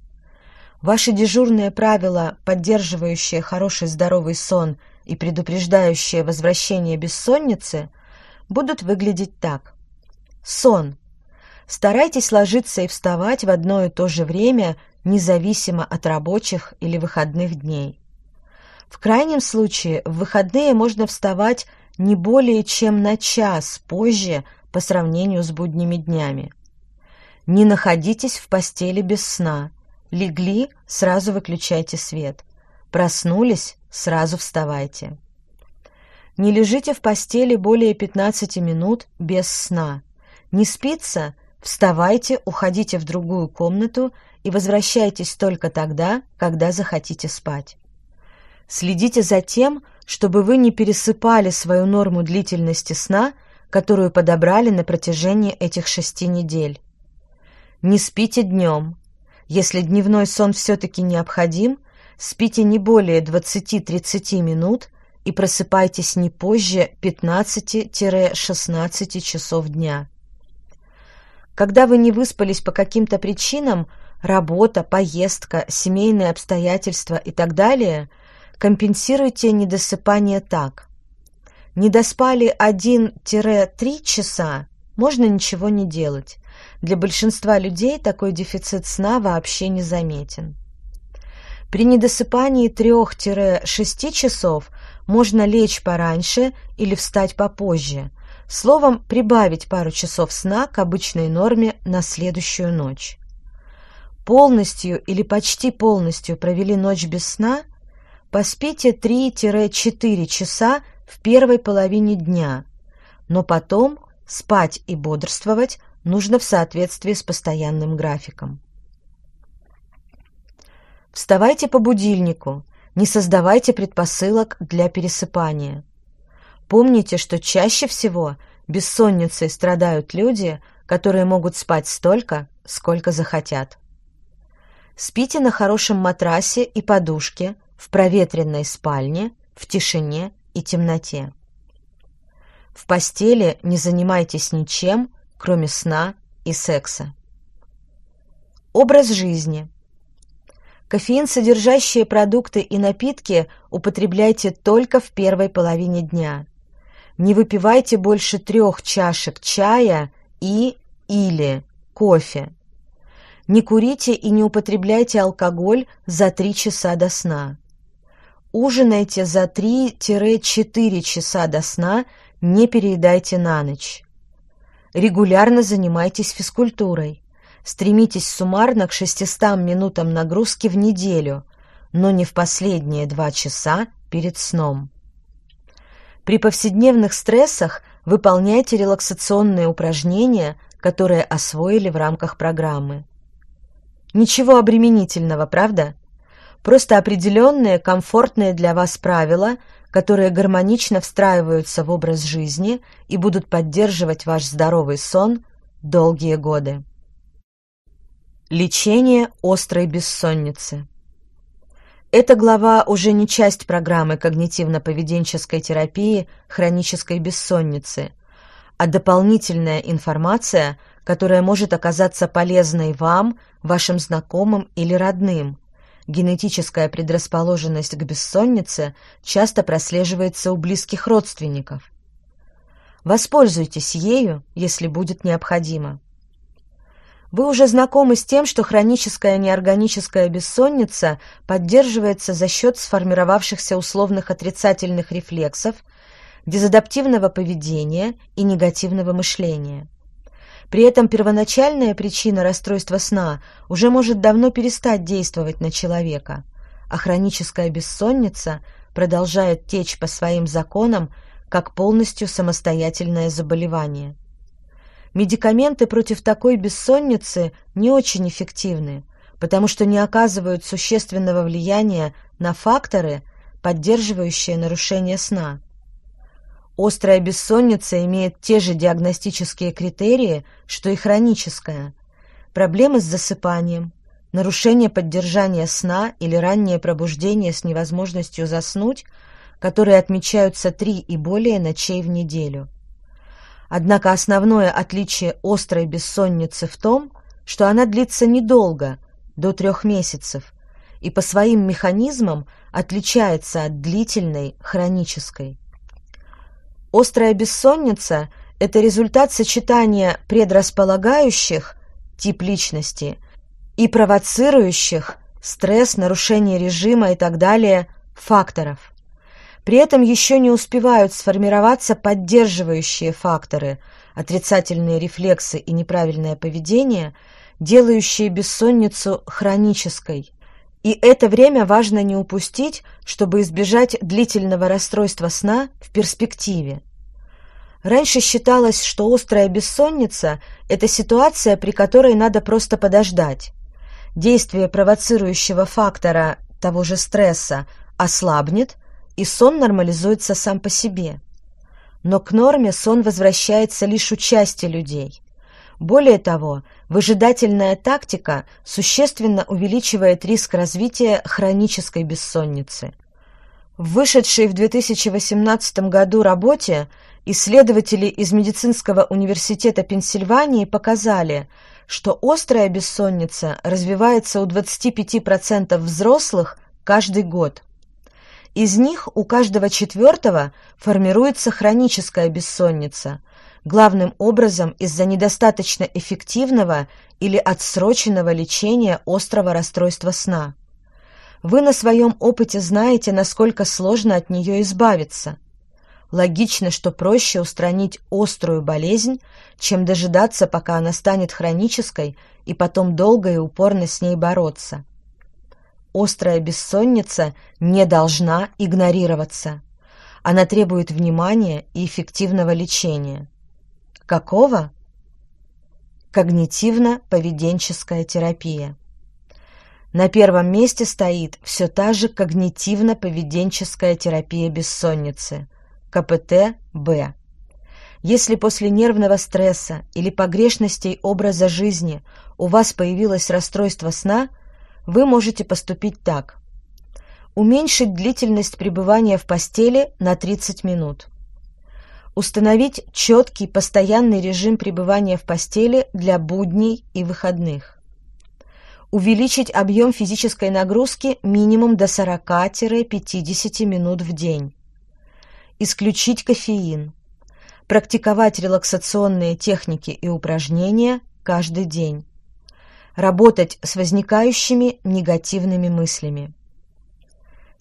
Ваши дежурные правила, поддерживающие хороший здоровый сон и предупреждающие возвращение бессонницы, будут выглядеть так. Сон. Старайтесь ложиться и вставать в одно и то же время, независимо от рабочих или выходных дней. В крайнем случае, в выходные можно вставать не более чем на час позже по сравнению с будними днями. Не находитесь в постели без сна. Легли – сразу выключайте свет. Проснулись – сразу вставайте. Не лежите в постели более 15 минут без сна. Не спится – вставайте, уходите в другую комнату и возвращайтесь только тогда, когда захотите спать. Следите за тем, чтобы вы не пересыпали свою норму длительности сна, которую подобрали на протяжении этих шести недель. Не спите днем. Если дневной сон все-таки необходим, спите не более 20-30 минут и просыпайтесь не позже 15-16 часов дня. Когда вы не выспались по каким-то причинам, работа, поездка, семейные обстоятельства и так далее, компенсируйте недосыпание так. Не доспали 1-3 часа, можно ничего не делать. Для большинства людей такой дефицит сна вообще не заметен. При недосыпании 3-6 часов можно лечь пораньше или встать попозже. Словом, прибавить пару часов сна к обычной норме на следующую ночь. Полностью или почти полностью провели ночь без сна? Поспите 3-4 часа в первой половине дня, но потом спать и бодрствовать нужно в соответствии с постоянным графиком. Вставайте по будильнику, не создавайте предпосылок для пересыпания. Помните, что чаще всего бессонницей страдают люди, которые могут спать столько, сколько захотят. Спите на хорошем матрасе и подушке, в проветренной спальне, в тишине и темноте. В постели не занимайтесь ничем, кроме сна и секса. Образ жизни. Кофеин, содержащие продукты и напитки употребляйте только в первой половине дня. Не выпивайте больше трех чашек чая и или кофе. Не курите и не употребляйте алкоголь за 3 часа до сна. Ужинайте за 3-4 часа до сна, не переедайте на ночь. Регулярно занимайтесь физкультурой. Стремитесь суммарно к 600 минутам нагрузки в неделю, но не в последние два часа перед сном. При повседневных стрессах выполняйте релаксационные упражнения, которые освоили в рамках программы. Ничего обременительного, правда? Просто определенные, комфортные для вас правила, которые гармонично встраиваются в образ жизни и будут поддерживать ваш здоровый сон долгие годы. Лечение острой бессонницы. Эта глава уже не часть программы когнитивно-поведенческой терапии хронической бессонницы, а дополнительная информация, которая может оказаться полезной вам, вашим знакомым или родным, генетическая предрасположенность к бессоннице часто прослеживается у близких родственников. Воспользуйтесь ею, если будет необходимо. Вы уже знакомы с тем, что хроническая неорганическая бессонница поддерживается за счет сформировавшихся условных отрицательных рефлексов, дезадаптивного поведения и негативного мышления. При этом первоначальная причина расстройства сна уже может давно перестать действовать на человека, а хроническая бессонница продолжает течь по своим законам как полностью самостоятельное заболевание. Медикаменты против такой бессонницы не очень эффективны, потому что не оказывают существенного влияния на факторы, поддерживающие нарушение сна. Острая бессонница имеет те же диагностические критерии, что и хроническая. Проблемы с засыпанием, нарушение поддержания сна или раннее пробуждение с невозможностью заснуть, которые отмечаются три и более ночей в неделю. Однако основное отличие острой бессонницы в том, что она длится недолго, до трех месяцев, и по своим механизмам отличается от длительной хронической. Острая бессонница – это результат сочетания предрасполагающих тип личности и провоцирующих стресс, нарушение режима и так далее факторов. При этом еще не успевают сформироваться поддерживающие факторы, отрицательные рефлексы и неправильное поведение, делающие бессонницу хронической. И это время важно не упустить, чтобы избежать длительного расстройства сна в перспективе. Раньше считалось, что острая бессонница – это ситуация, при которой надо просто подождать. Действие провоцирующего фактора, того же стресса, ослабнет, и сон нормализуется сам по себе. Но к норме сон возвращается лишь у части людей. Более того, выжидательная тактика существенно увеличивает риск развития хронической бессонницы. В вышедшей в 2018 году работе исследователи из медицинского университета Пенсильвании показали, что острая бессонница развивается у 25% взрослых каждый год. Из них у каждого четвертого формируется хроническая бессонница, главным образом из-за недостаточно эффективного или отсроченного лечения острого расстройства сна. Вы на своем опыте знаете, насколько сложно от нее избавиться. Логично, что проще устранить острую болезнь, чем дожидаться, пока она станет хронической, и потом долго и упорно с ней бороться. Острая бессонница не должна игнорироваться. Она требует внимания и эффективного лечения. Какого? Когнитивно-поведенческая терапия. На первом месте стоит все та же когнитивно-поведенческая терапия бессонницы, КПТ-Б. Если после нервного стресса или погрешностей образа жизни у вас появилось расстройство сна, вы можете поступить так. Уменьшить длительность пребывания в постели на 30 минут. Установить четкий постоянный режим пребывания в постели для будней и выходных. Увеличить объем физической нагрузки минимум до 40-50 минут в день. Исключить кофеин. Практиковать релаксационные техники и упражнения каждый день. Работать с возникающими негативными мыслями.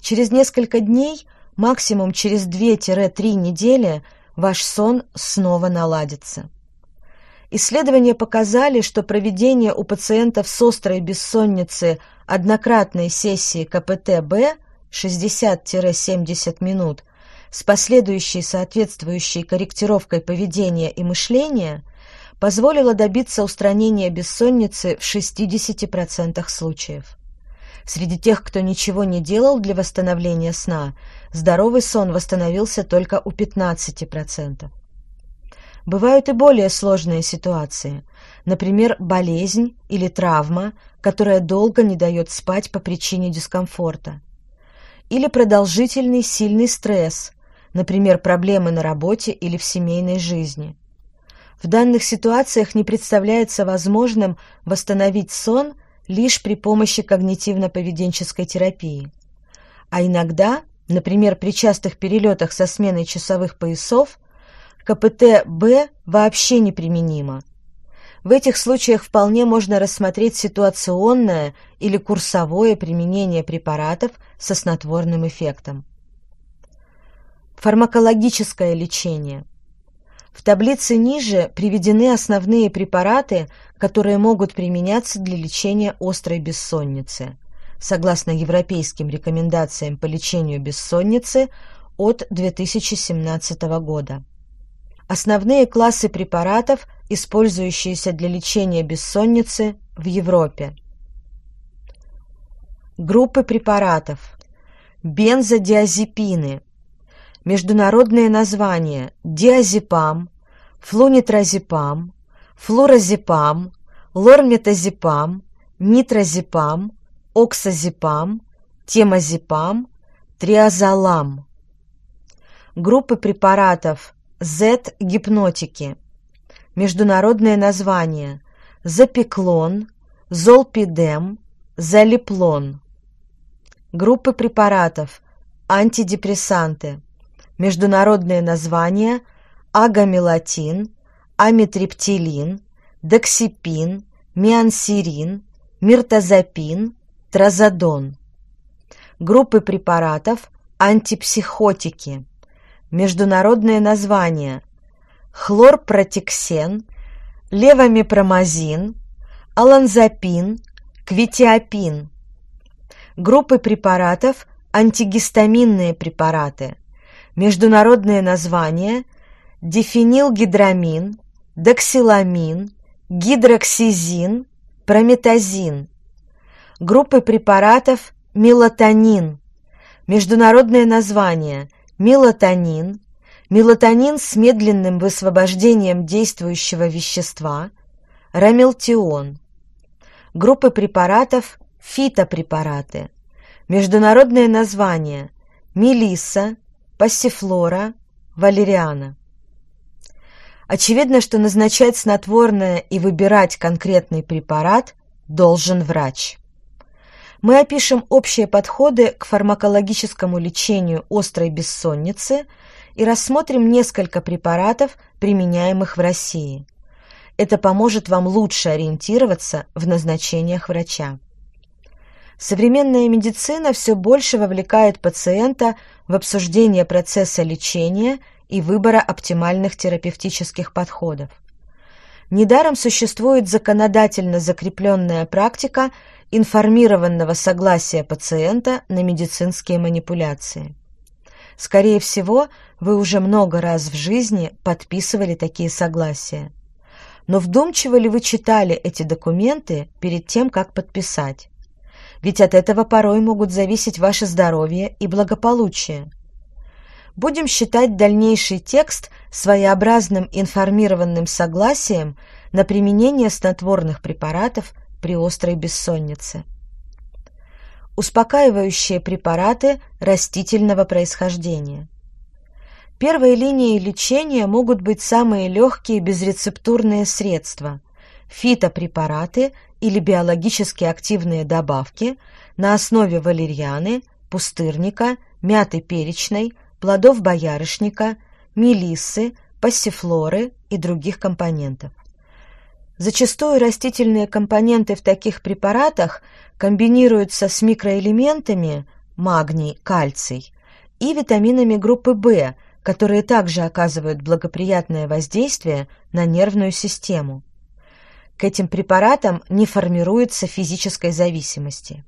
Через несколько дней, максимум через 2-3 недели – ваш сон снова наладится. Исследования показали, что проведение у пациентов с острой бессонницей однократной сессии КПТ-Б 60-70 минут с последующей соответствующей корректировкой поведения и мышления позволило добиться устранения бессонницы в 60% случаев. Среди тех, кто ничего не делал для восстановления сна, здоровый сон восстановился только у 15%. Бывают и более сложные ситуации, например, болезнь или травма, которая долго не дает спать по причине дискомфорта. Или продолжительный сильный стресс, например, проблемы на работе или в семейной жизни. В данных ситуациях не представляется возможным восстановить сон – лишь при помощи когнитивно-поведенческой терапии. А иногда, например, при частых перелетах со сменой часовых поясов, КПТ-Б вообще неприменимо. В этих случаях вполне можно рассмотреть ситуационное или курсовое применение препаратов со снотворным эффектом. Фармакологическое лечение. В таблице ниже приведены основные препараты, которые могут применяться для лечения острой бессонницы, согласно европейским рекомендациям по лечению бессонницы от 2017 года. Основные классы препаратов, использующиеся для лечения бессонницы в Европе. Группы препаратов. Бензодиазепины. Международные названия: диазепам, флунитразепам, флуразепам, лорметазепам, нитрозепам, оксазепам, темазепам, триазолам. Группы препаратов Z-гипнотики. Международные названия: запеклон, золпидем, залиплон. Группы препаратов антидепрессанты. Международные названия агамелатин, амитриптилин, доксипин, миансирин, миртазапин, тразодон. Группы препаратов антипсихотики. Международные названия хлорпротексен, левомипромазин, аланзапин, квитиапин. Группы препаратов антигистаминные препараты. Международные названия дифенилгидрамин, доксиламин, гидроксизин, прометазин. Группы препаратов мелатонин. Международные названия мелатонин, мелатонин с медленным высвобождением действующего вещества, рамелтион. Группы препаратов фитопрепараты. Международные названия мелисса, пассифлора, валериана. Очевидно, что назначать снотворное и выбирать конкретный препарат должен врач. Мы опишем общие подходы к фармакологическому лечению острой бессонницы и рассмотрим несколько препаратов, применяемых в России. Это поможет вам лучше ориентироваться в назначениях врача. Современная медицина все больше вовлекает пациента в обсуждение процесса лечения и выбора оптимальных терапевтических подходов. Недаром существует законодательно закрепленная практика информированного согласия пациента на медицинские манипуляции. Скорее всего, вы уже много раз в жизни подписывали такие согласия. Но вдумчиво ли вы читали эти документы перед тем, как подписать? Ведь от этого порой могут зависеть ваше здоровье и благополучие. Будем считать дальнейший текст своеобразным информированным согласием на применение снотворных препаратов при острой бессоннице. Успокаивающие препараты растительного происхождения. Первой линией лечения могут быть самые легкие безрецептурные средства – фитопрепараты или биологически активные добавки на основе валерьяны, пустырника, мяты перечной, плодов боярышника, мелиссы, пассифлоры и других компонентов. Зачастую растительные компоненты в таких препаратах комбинируются с микроэлементами магний, кальций и витаминами группы В, которые также оказывают благоприятное воздействие на нервную систему к этим препаратам не формируется физической зависимости.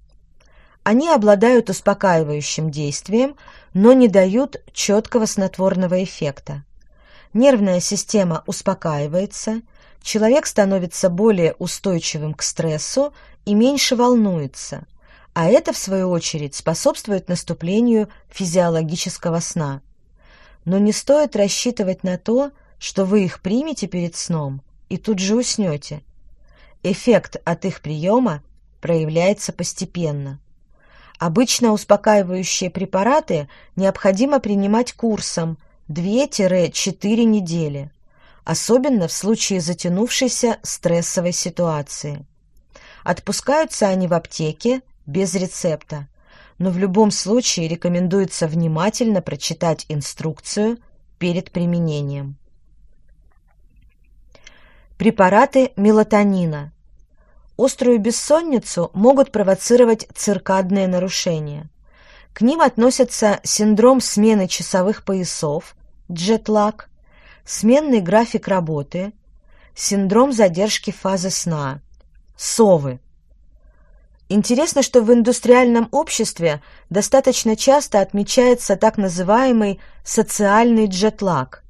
Они обладают успокаивающим действием, но не дают четкого снотворного эффекта. Нервная система успокаивается, человек становится более устойчивым к стрессу и меньше волнуется, а это, в свою очередь, способствует наступлению физиологического сна. Но не стоит рассчитывать на то, что вы их примете перед сном и тут же уснете. Эффект от их приема проявляется постепенно. Обычно успокаивающие препараты необходимо принимать курсом 2-4 недели, особенно в случае затянувшейся стрессовой ситуации. Отпускаются они в аптеке без рецепта, но в любом случае рекомендуется внимательно прочитать инструкцию перед применением. Препараты мелатонина. Острую бессонницу могут провоцировать циркадные нарушения. К ним относятся синдром смены часовых поясов, джетлаг, сменный график работы, синдром задержки фазы сна, совы. Интересно, что в индустриальном обществе достаточно часто отмечается так называемый социальный джетлаг.